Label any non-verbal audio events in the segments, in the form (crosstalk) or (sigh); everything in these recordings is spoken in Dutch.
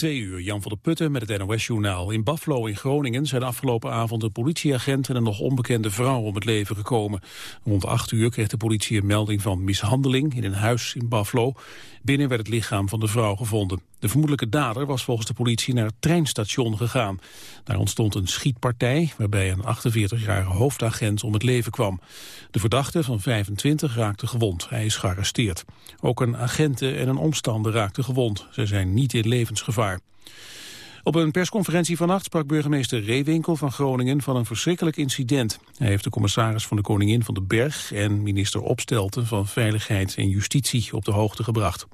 Twee uur, Jan van der Putten met het NOS-journaal. In Buffalo in Groningen zijn afgelopen avond een politieagent en een nog onbekende vrouw om het leven gekomen. Rond acht uur kreeg de politie een melding van mishandeling in een huis in Buffalo. Binnen werd het lichaam van de vrouw gevonden. De vermoedelijke dader was volgens de politie naar het treinstation gegaan. Daar ontstond een schietpartij waarbij een 48-jarige hoofdagent om het leven kwam. De verdachte van 25 raakte gewond. Hij is gearresteerd. Ook een agente en een omstander raakten gewond. Ze zijn niet in levensgevaar. Op een persconferentie vannacht sprak burgemeester Reewinkel van Groningen van een verschrikkelijk incident. Hij heeft de commissaris van de Koningin van de Berg en minister Opstelten van Veiligheid en Justitie op de hoogte gebracht.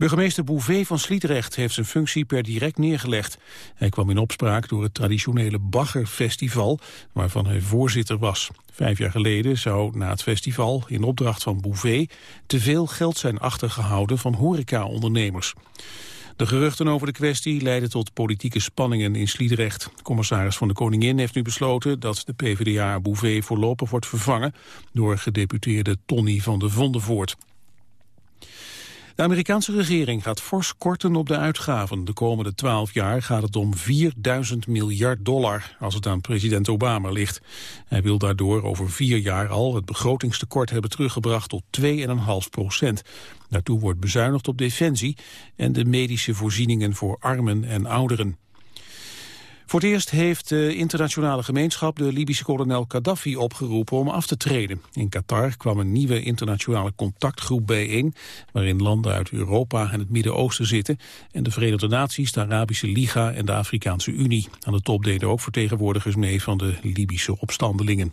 Burgemeester Bouvet van Sliedrecht heeft zijn functie per direct neergelegd. Hij kwam in opspraak door het traditionele Baggerfestival, waarvan hij voorzitter was. Vijf jaar geleden zou na het festival, in opdracht van Bouvet, te veel geld zijn achtergehouden van horecaondernemers. De geruchten over de kwestie leiden tot politieke spanningen in Sliedrecht. Commissaris van de Koningin heeft nu besloten dat de PvdA Bouvet voorlopig wordt vervangen door gedeputeerde Tony van der Vondenvoort. De Amerikaanse regering gaat fors korten op de uitgaven. De komende twaalf jaar gaat het om 4000 miljard dollar als het aan president Obama ligt. Hij wil daardoor over vier jaar al het begrotingstekort hebben teruggebracht tot 2,5 procent. Daartoe wordt bezuinigd op defensie en de medische voorzieningen voor armen en ouderen. Voor het eerst heeft de internationale gemeenschap de Libische kolonel Gaddafi opgeroepen om af te treden. In Qatar kwam een nieuwe internationale contactgroep bijeen, waarin landen uit Europa en het Midden-Oosten zitten, en de Verenigde Naties, de Arabische Liga en de Afrikaanse Unie. Aan de top deden ook vertegenwoordigers mee van de Libische opstandelingen.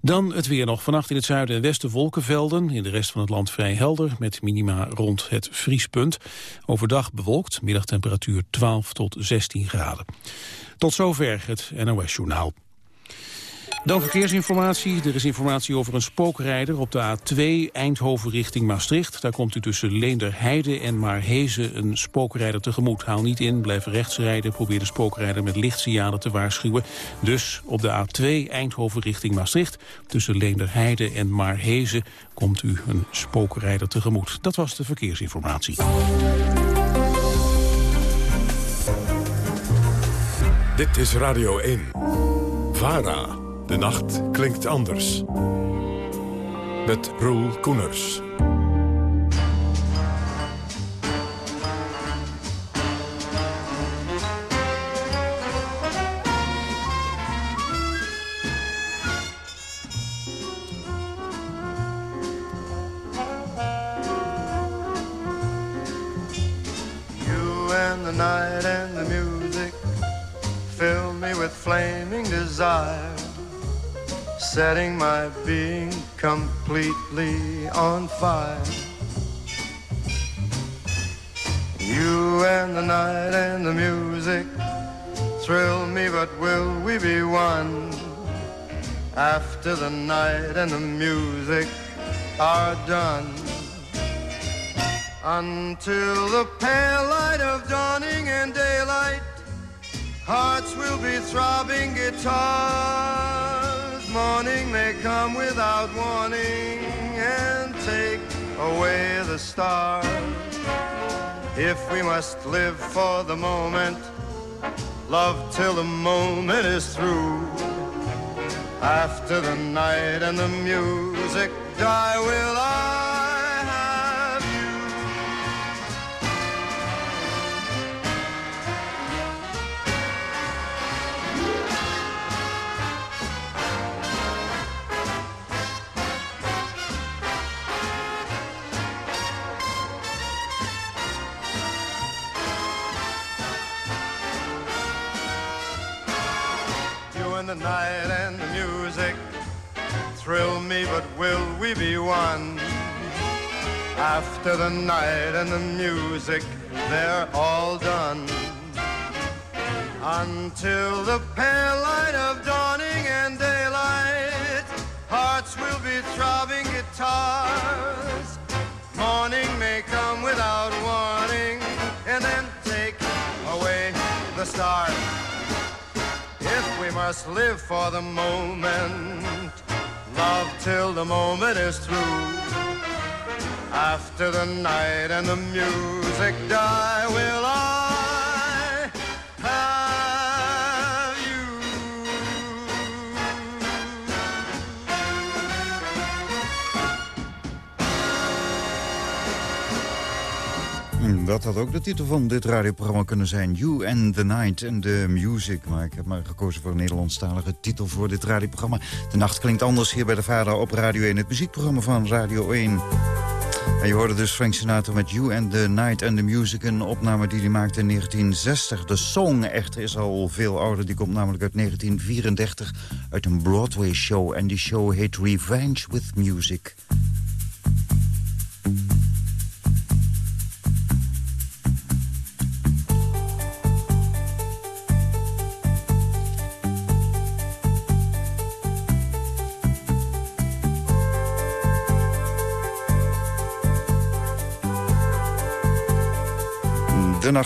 Dan het weer nog. Vannacht in het zuiden en westen wolkenvelden. In de rest van het land vrij helder met minima rond het vriespunt. Overdag bewolkt, middagtemperatuur 12 tot 16 graden. Tot zover het NOS Journaal. Dan verkeersinformatie. Er is informatie over een spookrijder op de A2 Eindhoven richting Maastricht. Daar komt u tussen Leenderheide en Maarhezen een spookrijder tegemoet. Haal niet in, blijf rechts rijden. Probeer de spookrijder met lichtsignalen te waarschuwen. Dus op de A2 Eindhoven richting Maastricht. Tussen Leenderheide en Maarhezen komt u een spookrijder tegemoet. Dat was de verkeersinformatie. Dit is Radio 1. VARA. De nacht klinkt anders. Met Roel Koeners. Night and the music fill me with flaming desire setting my being completely on fire. You and the night and the music thrill me, but will we be one after the night and the music are done? Until the pale light of dawning and daylight, hearts will be throbbing guitars morning may come without warning and take away the stars. If we must live for the moment, love till the moment is through. After the night and the music die, will I? After the night and the music, they're all done. Until the pale light of dawning and daylight, hearts will be throbbing guitars. Morning may come without warning, and then take away the stars If we must live for the moment. Love till the moment is through. After the night and the music die, will I have you? Dat had ook de titel van dit radioprogramma kunnen zijn. You and the Night and the Music. Maar ik heb maar gekozen voor een Nederlandstalige titel voor dit radioprogramma. De nacht klinkt anders hier bij de Vader op Radio 1. Het muziekprogramma van Radio 1. Je hoorde dus Frank Sinatra met You and the Night and the Music. Een opname die hij maakte in 1960. De song echter is al veel ouder. Die komt namelijk uit 1934 uit een Broadway show. En die show heet Revenge with Music.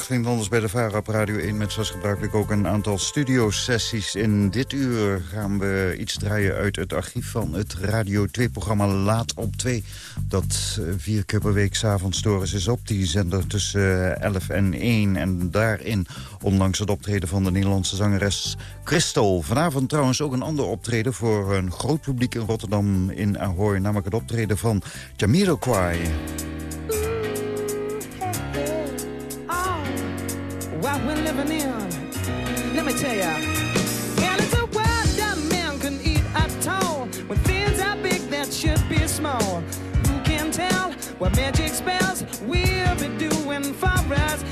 Ging anders bij de VARA op Radio 1... met zoals gebruikelijk ook een aantal studiosessies. In dit uur gaan we iets draaien uit het archief van het Radio 2-programma Laat op 2. Dat eh, vier keer per week s'avonds door is op die zender tussen 11 eh, en 1. En daarin onlangs het optreden van de Nederlandse zangeres Christel. Vanavond trouwens ook een ander optreden voor een groot publiek in Rotterdam in Ahoy. Namelijk het optreden van Jamiroquai. We're living in. Let me tell ya. And it's a world that man can eat at all. When things are big that should be small. Who can tell what magic spells we'll be doing for us?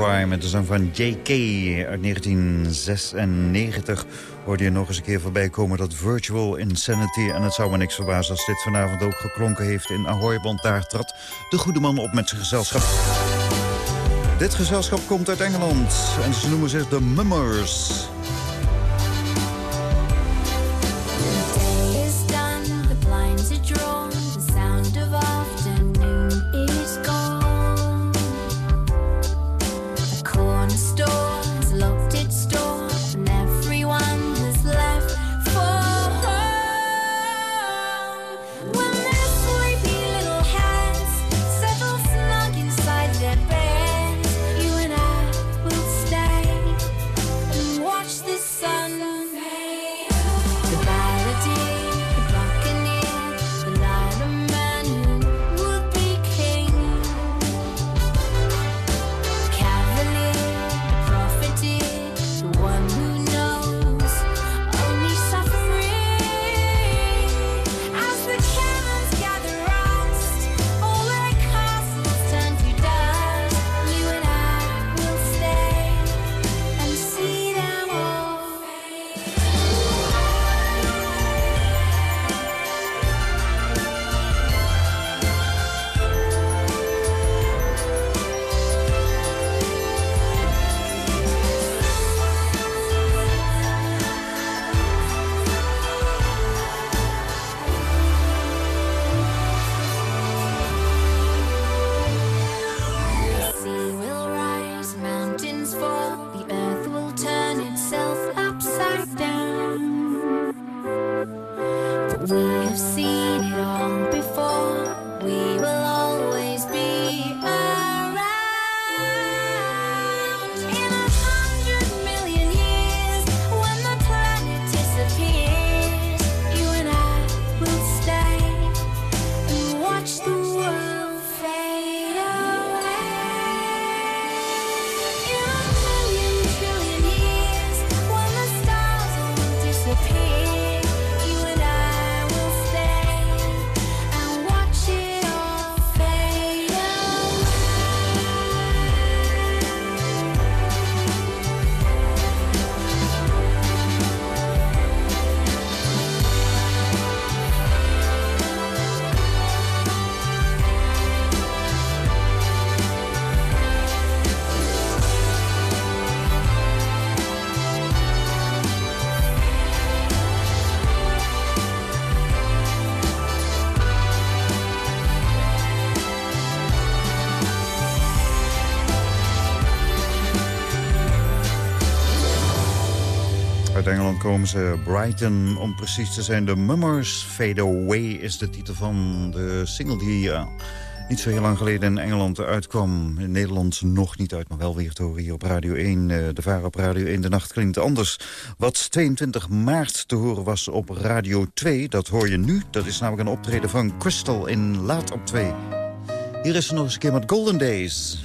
Met de zang van J.K. uit 1996 hoorde je nog eens een keer voorbij komen dat Virtual Insanity. En het zou me niks verbazen als dit vanavond ook geklonken heeft in Ahoy, want daar trad de goede man op met zijn gezelschap. Dit gezelschap komt uit Engeland en ze noemen zich de Mummers. Komen ze. Brighton, om precies te zijn. De Mummers Fade Away is de titel van de single die uh, niet zo heel lang geleden in Engeland uitkwam. In Nederland nog niet uit, maar wel weer te horen hier op Radio 1. Uh, eh, de Vara op Radio 1, de nacht klinkt anders. Wat 22 maart te horen was op Radio 2, dat hoor je nu. Dat is namelijk een optreden van Crystal in Laat op 2. Hier is ze nog eens een keer met Golden Days.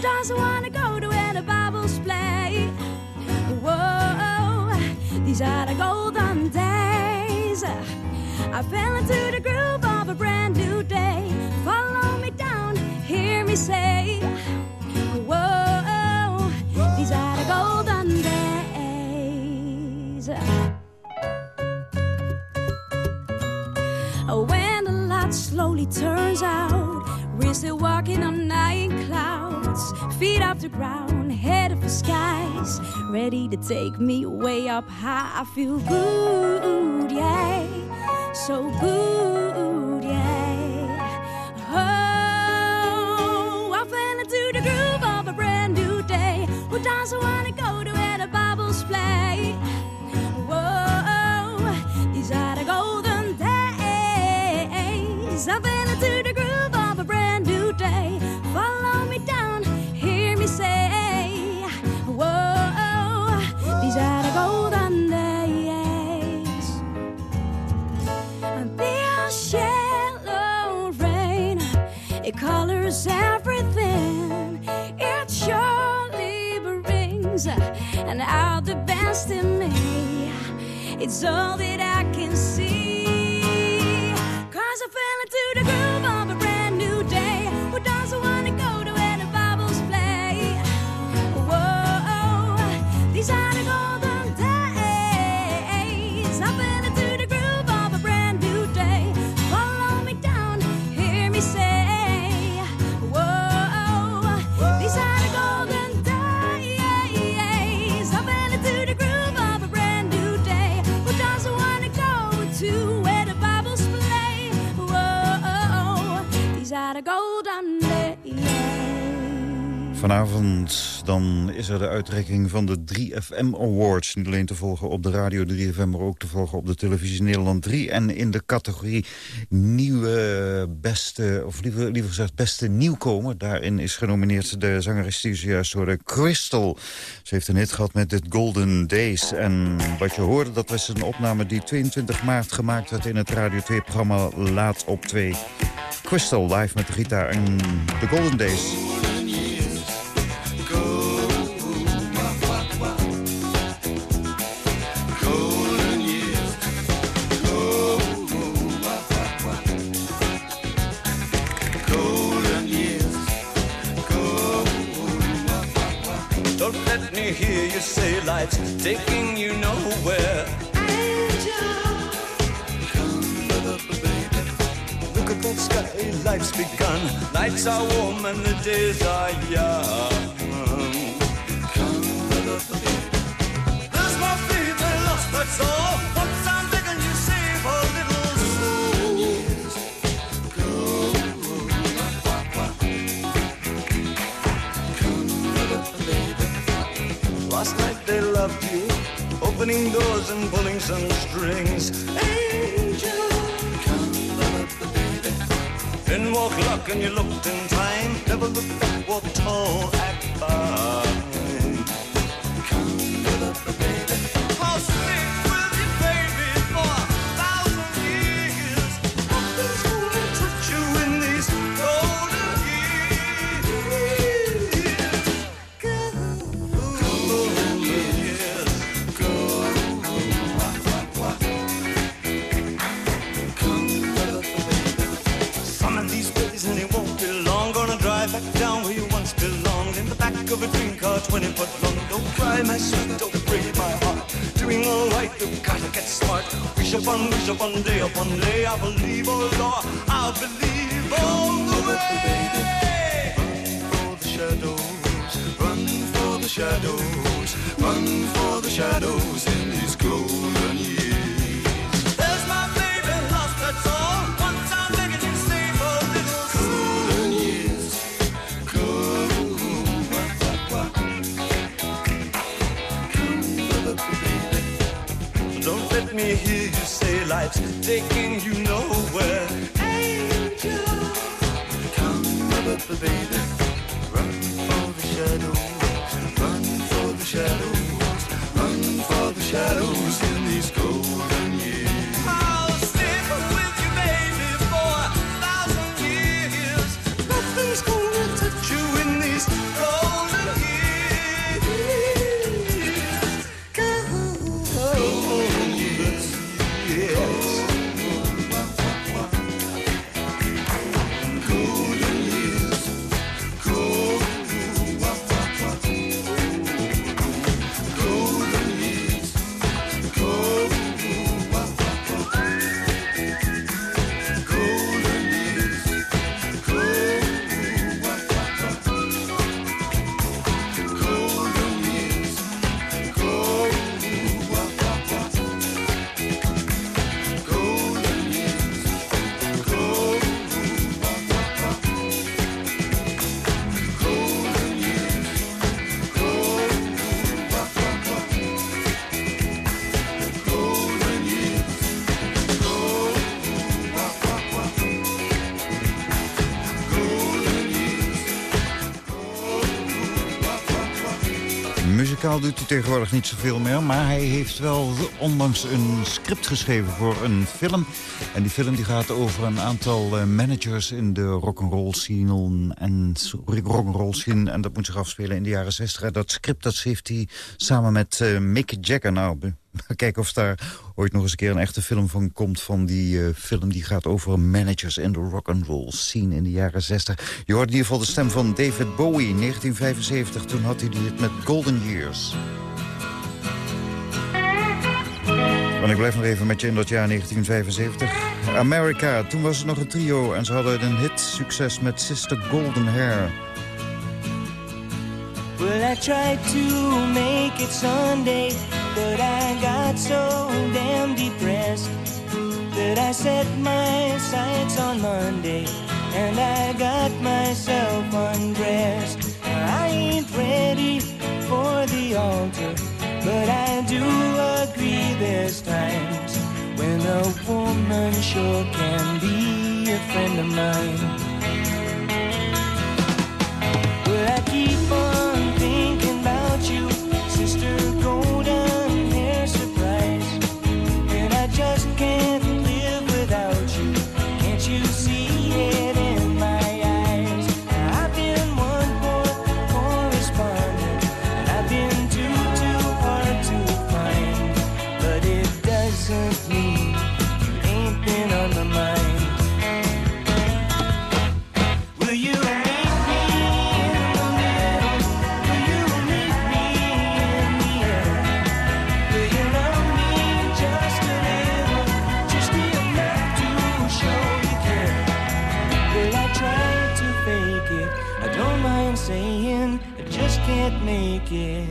Doesn't want to go to where the Bibles play? Whoa, these are the golden days. I fell into the groove of a brand new day. Follow me down, hear me say, Whoa, these are the golden days. When the light slowly turns out, we're still walking on night feet off the ground, head of the skies, ready to take me way up high. I feel good, yeah, so good, yeah. Oh, I fell into the groove of a brand new day. Who doesn't want to go to where the bubbles play? In me. It's all that I can see. Vanavond dan is er de uitreiking van de 3FM Awards. Niet alleen te volgen op de radio 3FM, maar ook te volgen op de televisie Nederland 3. En in de categorie nieuwe beste, of liever, liever gezegd beste nieuwkomer. Daarin is genomineerd de zangeres die zojuist hoorde, Crystal. Ze heeft een hit gehad met dit Golden Days. En wat je hoorde, dat was een opname die 22 maart gemaakt werd in het Radio 2-programma Laat op 2. Crystal live met de gitaar en de Golden Days. Let me hear you say life's taking you nowhere. Look at that sky, life's begun. Nights are warm and the days are young. Come, brother, baby. There's my faith I lost, that's all. Loved you, opening doors and pulling some strings. Angel, come love the baby. Then walk luck and you looked in time. Never looked back, walked tall, act fine. 20 foot long. Don't cry, my sweet, don't break my heart. Doing alright, you gotta get smart. Wish upon, wish upon, day upon day. I believe, oh Lord, I believe all the way. Run For the shadows, run for the shadows, run for the shadows in these golden years. There's my baby lost, that's all. Life's taking you nowhere. Angel, come baby. Run for the shadows, doet hij tegenwoordig niet zoveel meer. Maar hij heeft wel onlangs een script geschreven voor een film. En die film die gaat over een aantal eh, managers in de rock'n'roll scene. En rock'n'roll scene. En dat moet zich afspelen in de jaren 60. Dat script dat heeft hij samen met uh, Mick Jagger. Nou, (laughs) kijken of daar ooit nog eens een keer een echte film van komt... van die uh, film die gaat over managers in de rock'n'roll scene in de jaren 60. Je hoort in ieder geval de stem van David Bowie, 1975. Toen had hij het met Golden Years. En ik blijf nog even met je in dat jaar 1975. America, toen was het nog een trio en ze hadden een hit succes met Sister Golden Hair... Well, I tried to make it Sunday, but I got so damn depressed that I set my sights on Monday and I got myself undressed. I ain't ready for the altar, but I do there's times when a woman sure can be a friend of mine. Well, I keep on de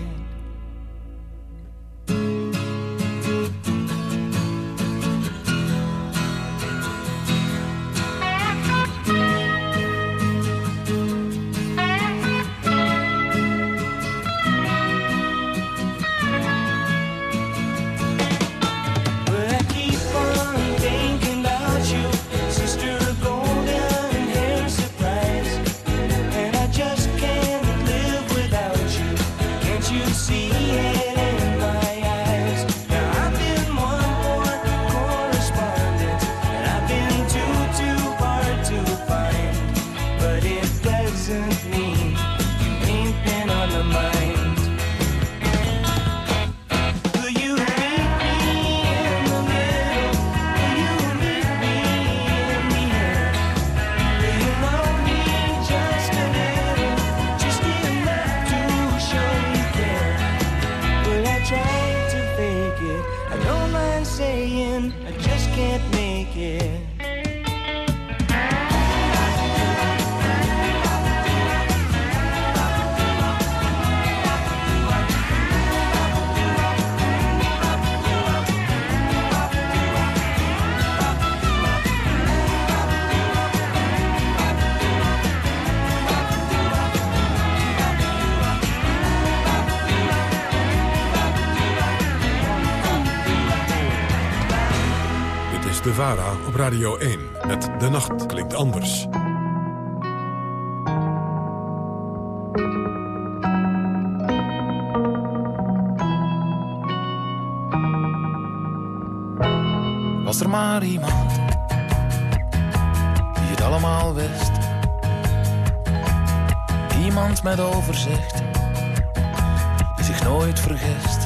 Radio 1 met De Nacht Klinkt Anders. Was er maar iemand die het allemaal wist. Iemand met overzicht, die zich nooit vergist.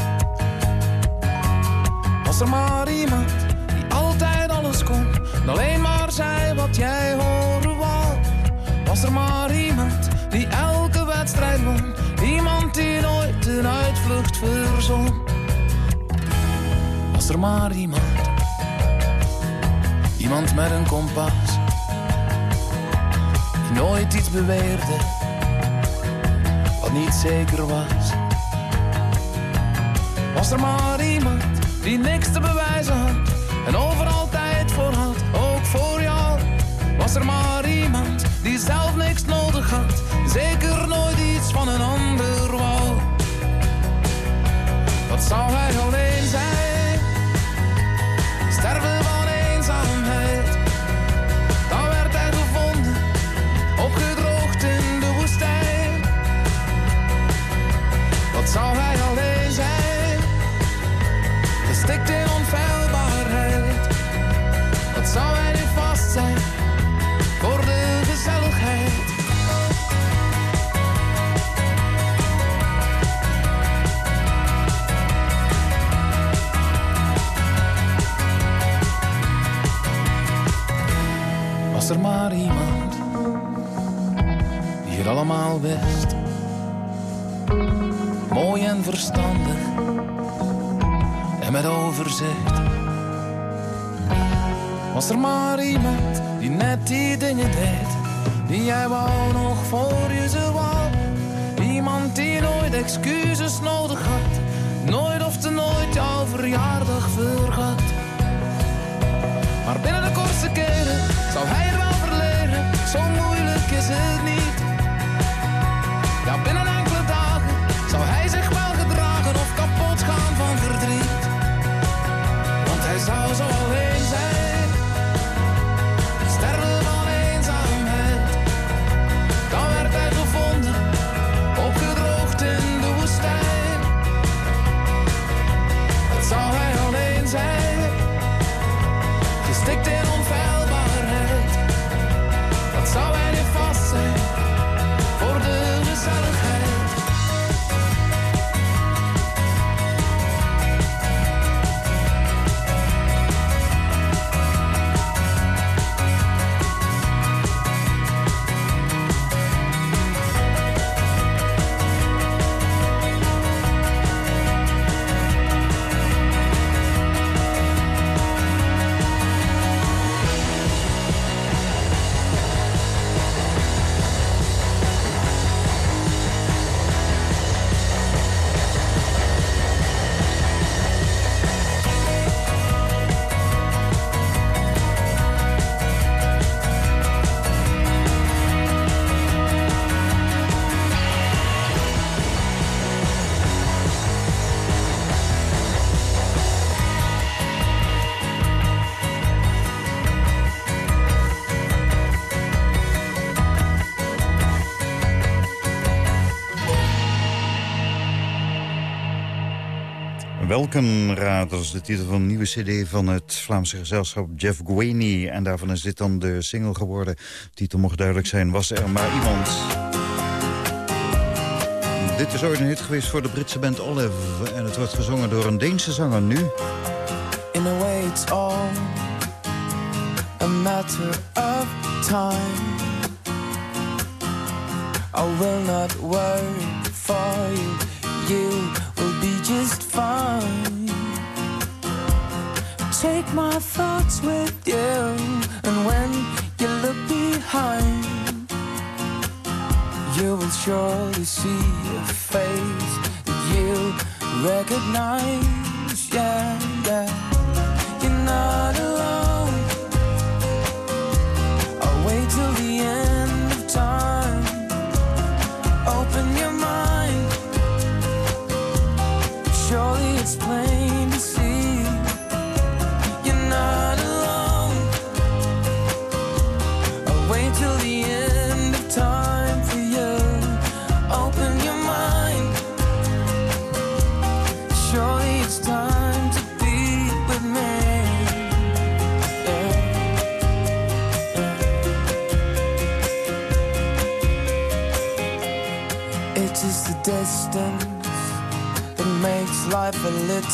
Was er maar iemand. Iemand met een kompas. Die nooit iets beweerde. Wat niet zeker was. Was er maar iemand die niks te bewijzen had. En overal tijd voor had voor jou was er maar iemand die zelf niks nodig had. Wat zou hij Was er maar iemand die het allemaal wist. Mooi en verstandig en met overzicht. Was er maar iemand die net die dingen deed, die jij wou nog voor je ze wou. Iemand die nooit excuses nodig had, nooit of te nooit jouw verjaardag vergat. Maar binnen de kortste keren zou hij er wel verleden, zo moeilijk is het niet. Ja, binnen enkele dagen zou hij zich wel gedragen of kapot gaan van verdriet. Want hij zou zo alleen Welkenraad, dat is de titel van een nieuwe cd van het Vlaamse gezelschap Jeff Gueni. En daarvan is dit dan de single geworden. De titel mocht duidelijk zijn, was er maar iemand. Dit is ooit een hit geweest voor de Britse band Olive. En het wordt gezongen door een Deense zanger nu. In a way it's all a matter of time. I will not worry for. You behind, you will surely see a face that you recognize. Yeah,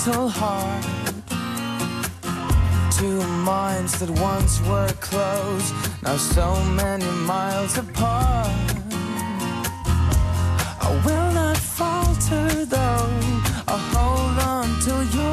little. Two minds that once were close, now so many miles apart. I will not falter though. I'll hold on till you're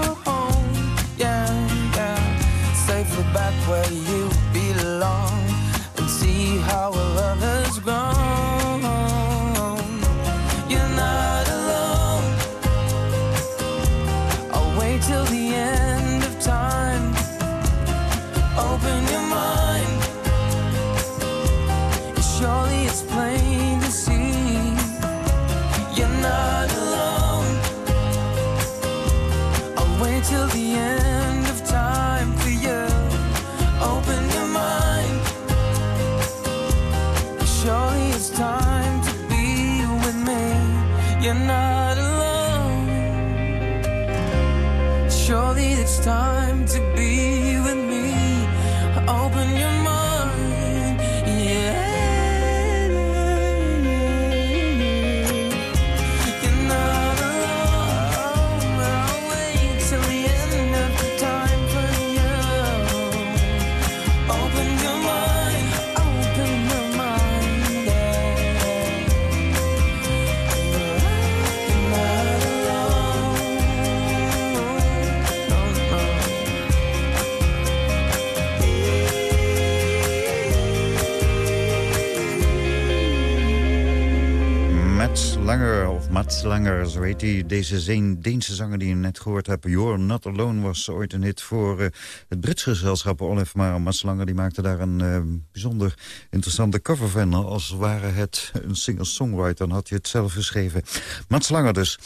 Langer, zo heet hij. Deze Deense zanger die je net gehoord hebt. You're Not Alone was ooit een hit voor uh, het Britse gezelschap Olaf. Maar Mats Langer die maakte daar een uh, bijzonder interessante cover van. Als ware het een singer-songwriter, dan had hij het zelf geschreven. Mats Langer dus.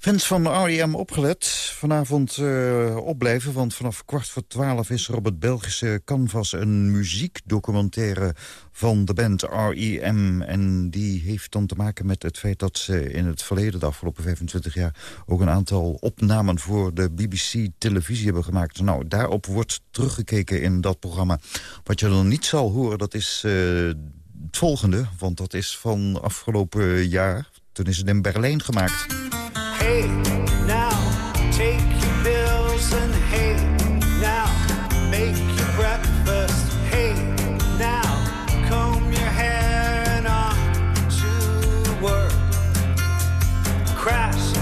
Fans van R.E.M. opgelet. Vanavond uh, opblijven, want vanaf kwart voor twaalf is er op het Belgische Canvas... een muziekdocumentaire van de band R.E.M. En die heeft dan te maken met het feit dat ze in het verleden... de afgelopen 25 jaar ook een aantal opnamen voor de BBC-televisie hebben gemaakt. Nou, daarop wordt teruggekeken in dat programma. Wat je dan niet zal horen, dat is uh, het volgende. Want dat is van afgelopen jaar. Toen is het in Berlijn gemaakt. Hey, now take your pills and hey, now make your breakfast. Hey, now comb your hair and on to work. Crash,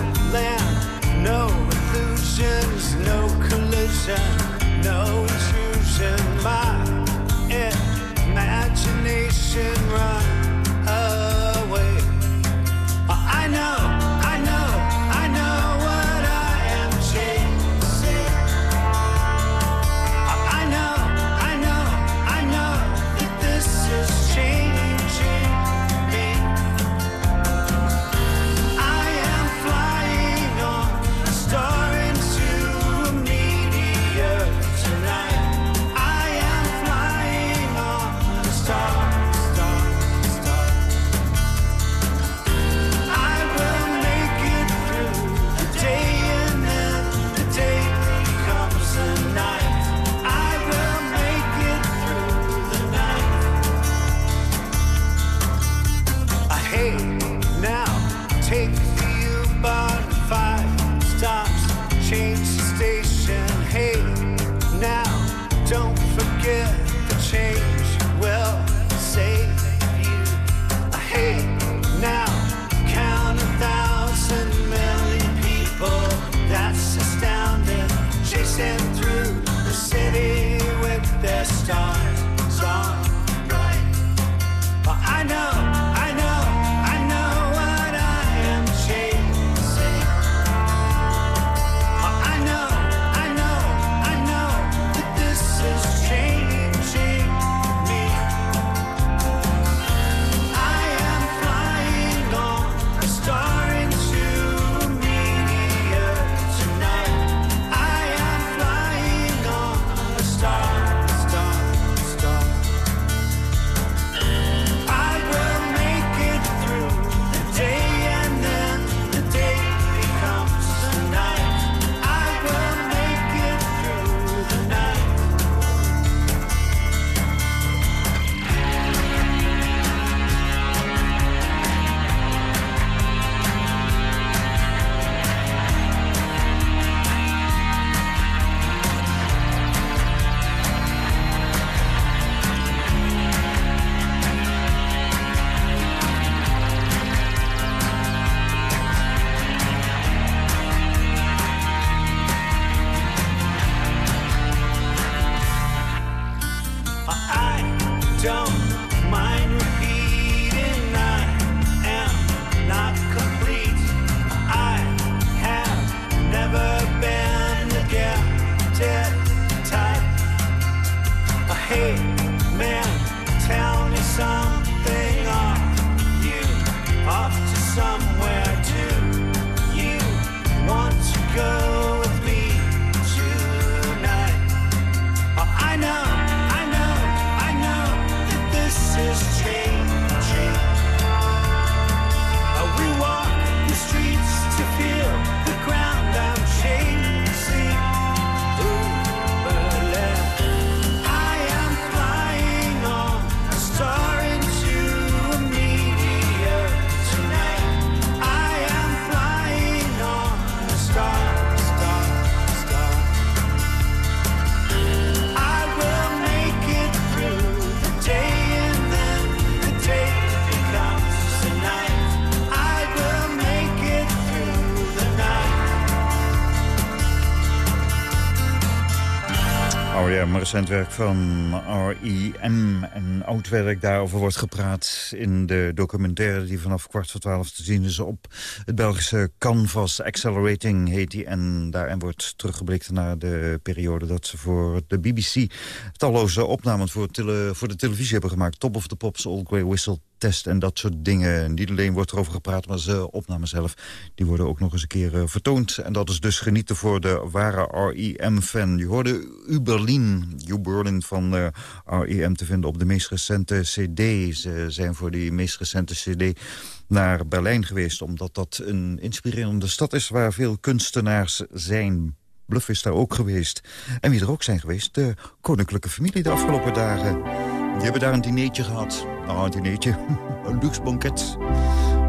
recent werk van R.E.M. en oud werk daarover wordt gepraat in de documentaire die vanaf kwart voor twaalf te zien is op het Belgische Canvas Accelerating heet die. En daarin wordt teruggeblikt naar de periode dat ze voor de BBC talloze opnames voor, voor de televisie hebben gemaakt. Top of the Pops, Old Grey Whistle, test en dat soort dingen. Niet alleen wordt erover gepraat, maar ze opnames zelf... die worden ook nog eens een keer uh, vertoond. En dat is dus genieten voor de ware R.E.M.-fan. Je hoorde U Berlin, U Berlin van uh, eh, R.E.M. te vinden op de meest recente cd. Ze zijn voor die meest recente cd naar Berlijn geweest... omdat dat een inspirerende stad is waar veel kunstenaars zijn... Bluff is daar ook geweest. En wie er ook zijn geweest, de koninklijke familie de afgelopen dagen. Die hebben daar een dinertje gehad. Nou, een dinertje. (laughs) een luxe banket.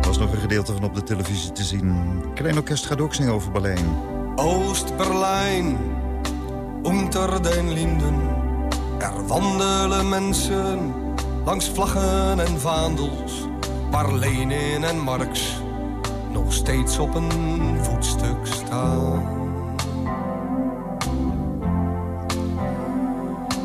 Er was nog een gedeelte van op de televisie te zien. Klein orkest gaat ook zingen over Berlijn. Oost-Berlijn, unter den Linden. Er wandelen mensen langs vlaggen en vaandels. Waar Lenin en Marx nog steeds op een voetstuk staan.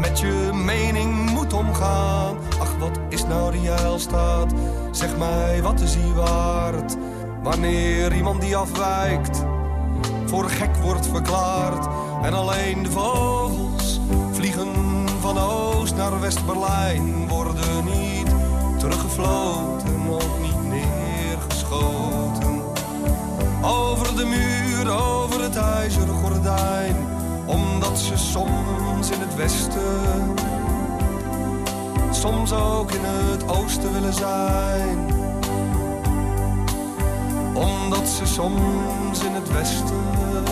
met je mening moet omgaan. Ach, wat is nou die heilstaat? Zeg mij, wat is die waard? Wanneer iemand die afwijkt, voor gek wordt verklaard. En alleen de vogels vliegen van Oost naar West-Berlijn. Worden niet teruggefloten, ook niet neergeschoten. Over de muur, over het ijzeren gordijn. Omdat ze soms in het westen soms ook in het oosten willen zijn. Omdat ze soms in het westen,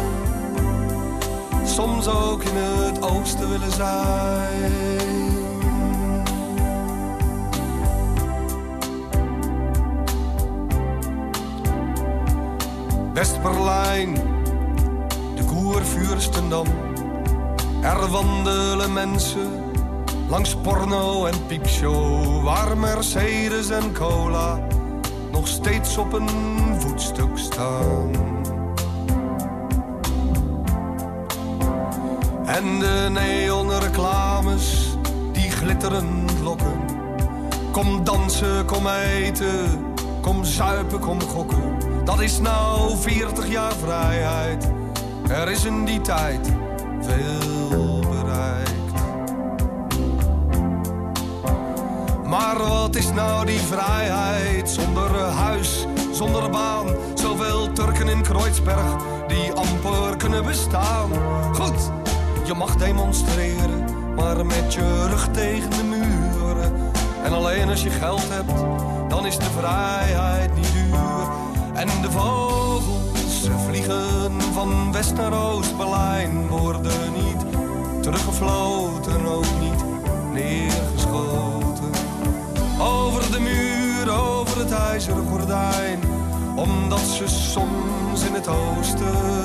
soms ook in het oosten willen zijn. West-Berlijn, de Koervuurstendam. Er wandelen mensen Langs porno en piepshow, waar Mercedes en cola nog steeds op een voetstuk staan. En de neonreclames, die glitterend lokken. Kom dansen, kom eten, kom zuipen, kom gokken. Dat is nou 40 jaar vrijheid. Er is in die tijd veel Maar wat is nou die vrijheid zonder huis, zonder baan? Zoveel Turken in Kreuzberg die amper kunnen bestaan. Goed, je mag demonstreren, maar met je rug tegen de muren. En alleen als je geld hebt, dan is de vrijheid niet duur. En de vogels, ze vliegen van West naar Oost-Berlijn, Omdat ze soms in het oosten,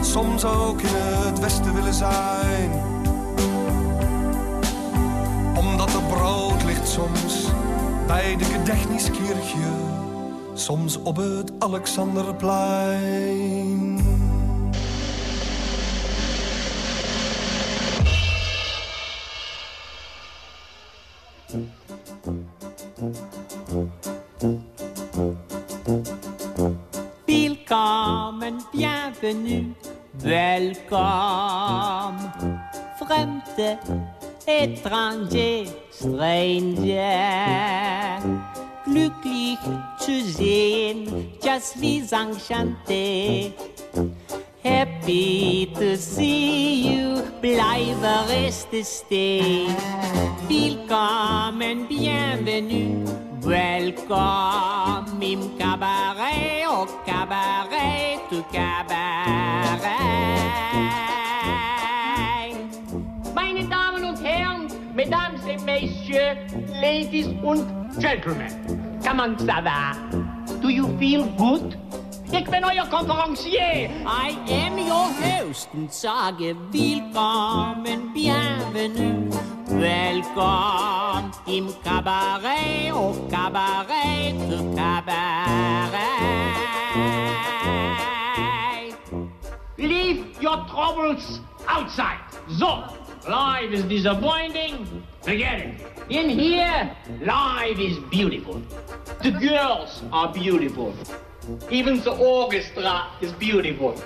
soms ook in het westen willen zijn. Omdat er brood ligt soms bij de Gedächtniskirche, soms op het Alexanderplein. Étranger, stranger. Glücklich zu sehen, just wie enchanté. Happy to see you, bleibe reste stay. Willkommen, bienvenue, welcome im cabaret, au cabaret, du cabaret. Mesdames et messieurs, ladies und gentlemen. Comment ça va? Do you feel good? Ik ben euer conferencier. I am your host and sage willkommen, bienvenue. Welkom im cabaret, au cabaret, au cabaret. Leave your troubles outside. So, life is disappointing. Forget it. In here, life is beautiful. The girls are beautiful. Even the orchestra is beautiful.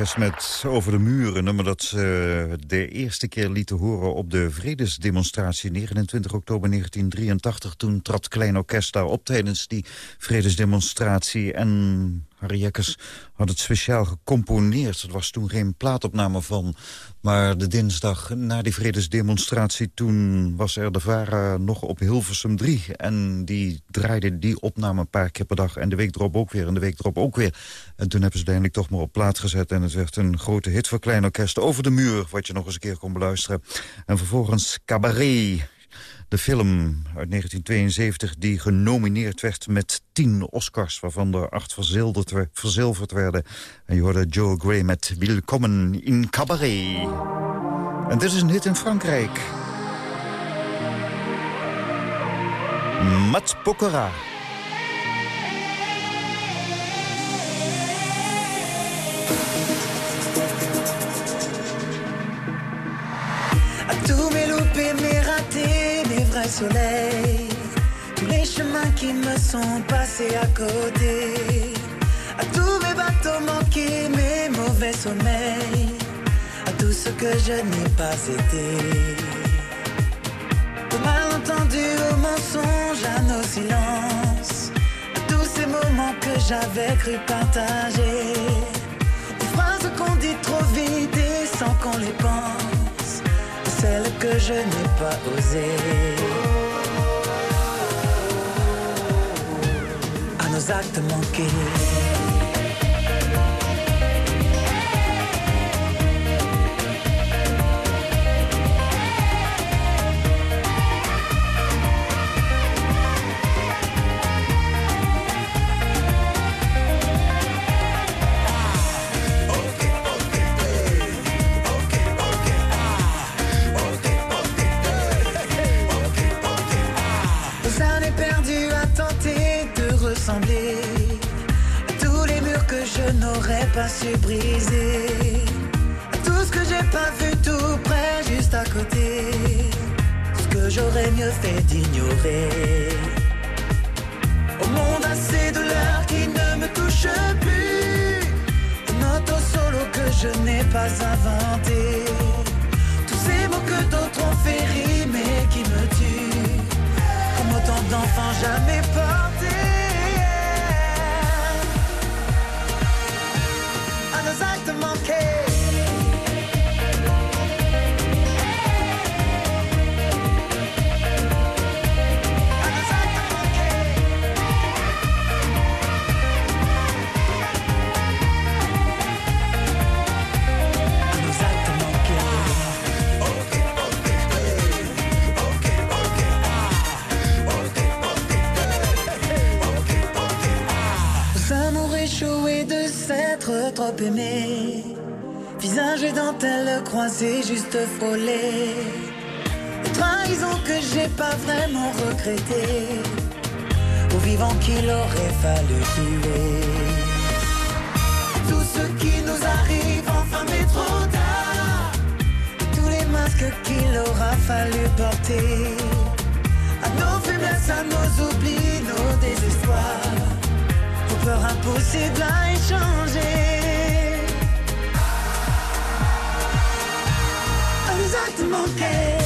Met Over de Muur. Een nummer dat ze de eerste keer lieten horen op de vredesdemonstratie. 29 oktober 1983. Toen trad Klein Orkest daar op tijdens die vredesdemonstratie. En Harry Jekkers had het speciaal gecomponeerd. Er was toen geen plaatopname van. Maar de dinsdag na die vredesdemonstratie... toen was er de VARA nog op Hilversum 3. En die draaide die opname een paar keer per dag. En de week erop ook weer en de week erop ook weer. En toen hebben ze uiteindelijk toch maar op plaat gezet. En het werd een grote hit voor Klein Orkest. Over de muur, wat je nog eens een keer kon beluisteren. En vervolgens Cabaret. De film uit 1972 die genomineerd werd met tien Oscars... waarvan er acht verzilverd, wer- verzilverd werden. En je hoorde Joe Gray met Willkommen in Cabaret. En dit is een hit in Frankrijk. Mat Pokora. Soleils. Tous les chemins qui me sont passés à côté. À tous mes bateaux manqués, mes mauvais sommeils. À tout ce que je n'ai pas été. Au malentendu, au mensonge, à nos silences. À tous ces moments que j'avais cru partager. Des phrases qu'on dit trop vite et sans qu'on les pense, celles que je n'ai pas osées. À nos actes manqués. Dentelle croisés, juste frôlés. Des trahisons que j'ai pas vraiment regrettées. Aux vivants qu'il aurait fallu tuer. Tout ce qui nous arrive enfin mais trop tard. Tous les masques qu'il aura fallu porter. À nos faiblesses, à nos oublis, nos désespoirs. Aux peurs impossibles à échanger. Nos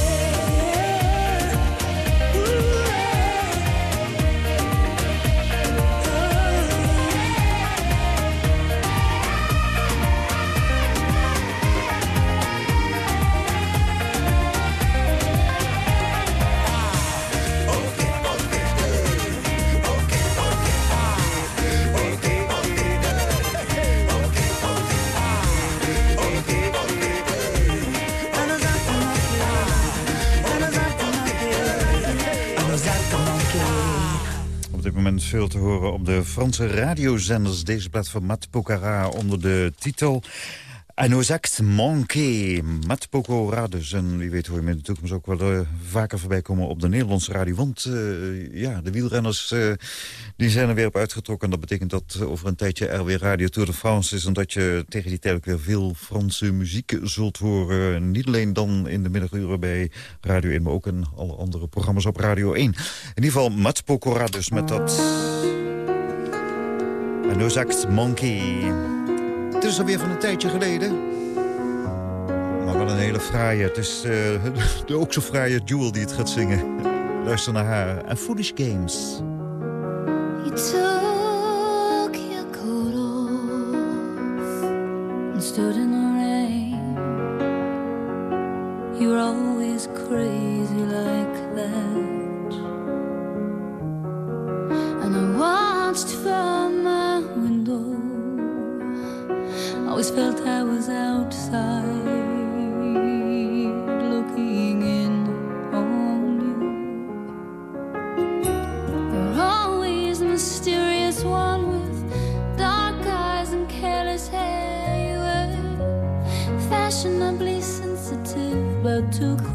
veel te horen op de Franse radiozenders. Deze plaat van Matt Pocara onder de titel... Actes manqués. Matt Pokora dus. En wie weet hoor je hem in de toekomst ook wel eh, vaker voorbij komen op de Nederlandse radio. Want eh, ja, de wielrenners eh, die zijn er weer op uitgetrokken. En dat betekent dat over een tijdje er weer Radio Tour de France is. En dat je tegen die tijd ook weer veel Franse muziek zult horen. Niet alleen dan in de middaguren bij Radio 1, maar ook in alle andere programma's op Radio 1. In ieder geval Matt Pokora dus met dat... Manqués. Het is alweer van een tijdje geleden. Maar wel een hele fraaie. Het is eh, (laughs) de ook zo fraaie Jewel die het gaat zingen. Luister naar haar. En Foolish Games. You took your coat off and stood in the rain. You're always crazy like that. And I watched from felt I was outside looking in on you. You're always the mysterious one with dark eyes and careless hair. You were fashionably sensitive, but too cool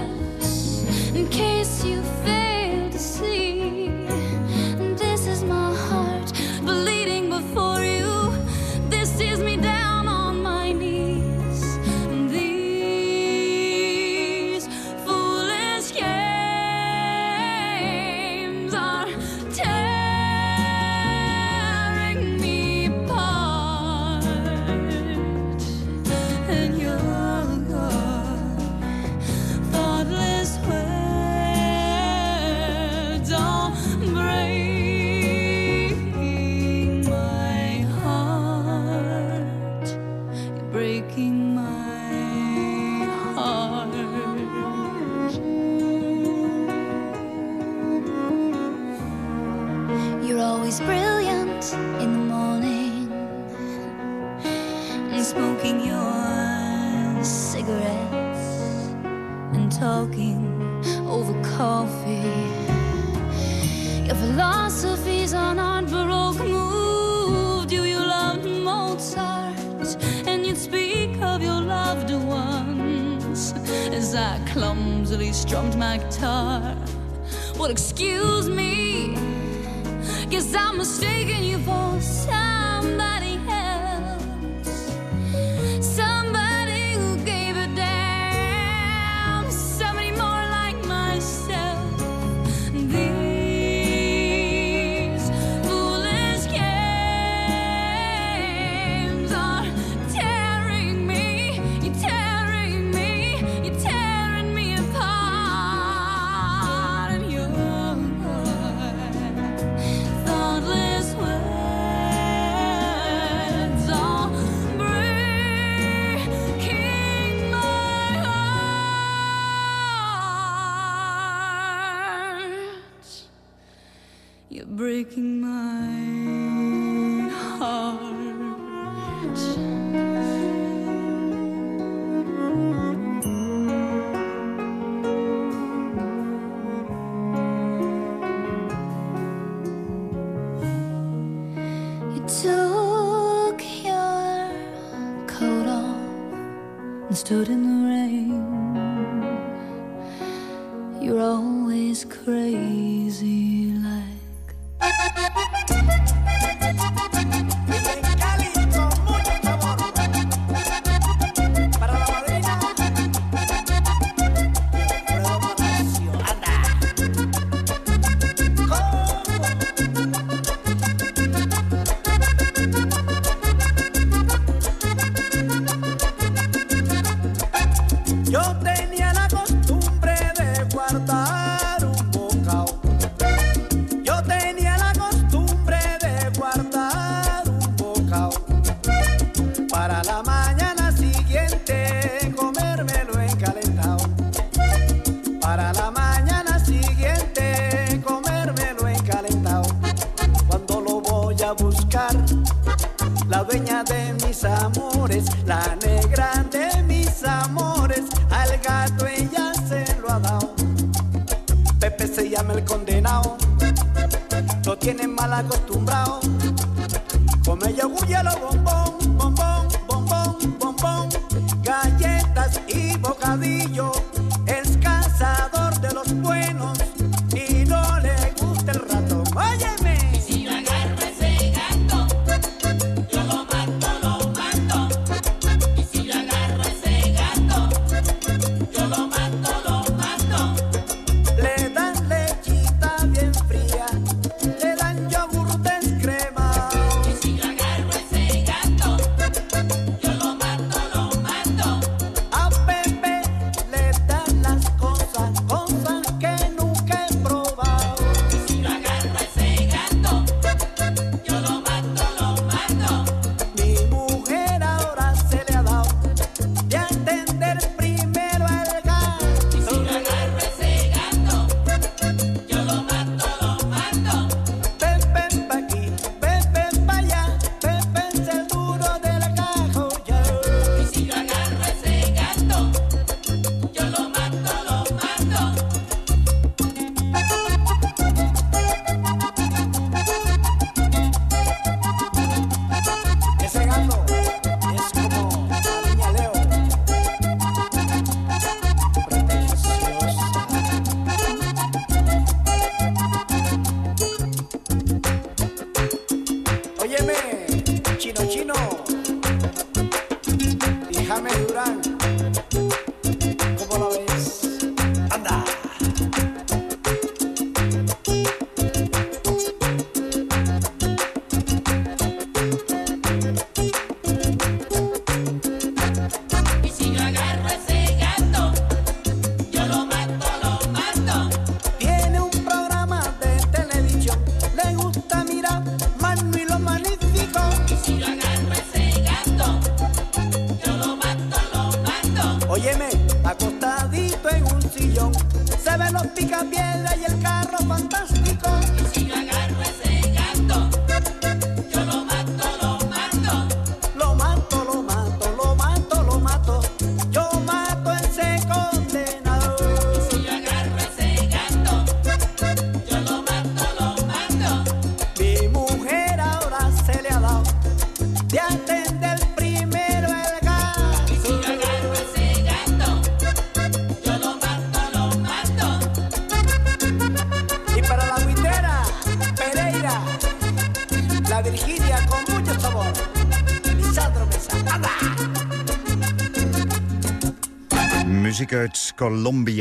stood the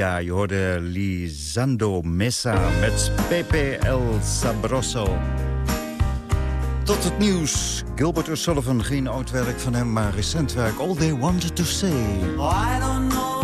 Ja, Je hoorde Lizando Mesa met Pepe El Sabroso. Tot het nieuws. Gilbert O'Sullivan, geen oud werk van hem, maar recent werk. All they wanted to say. Oh, I don't know.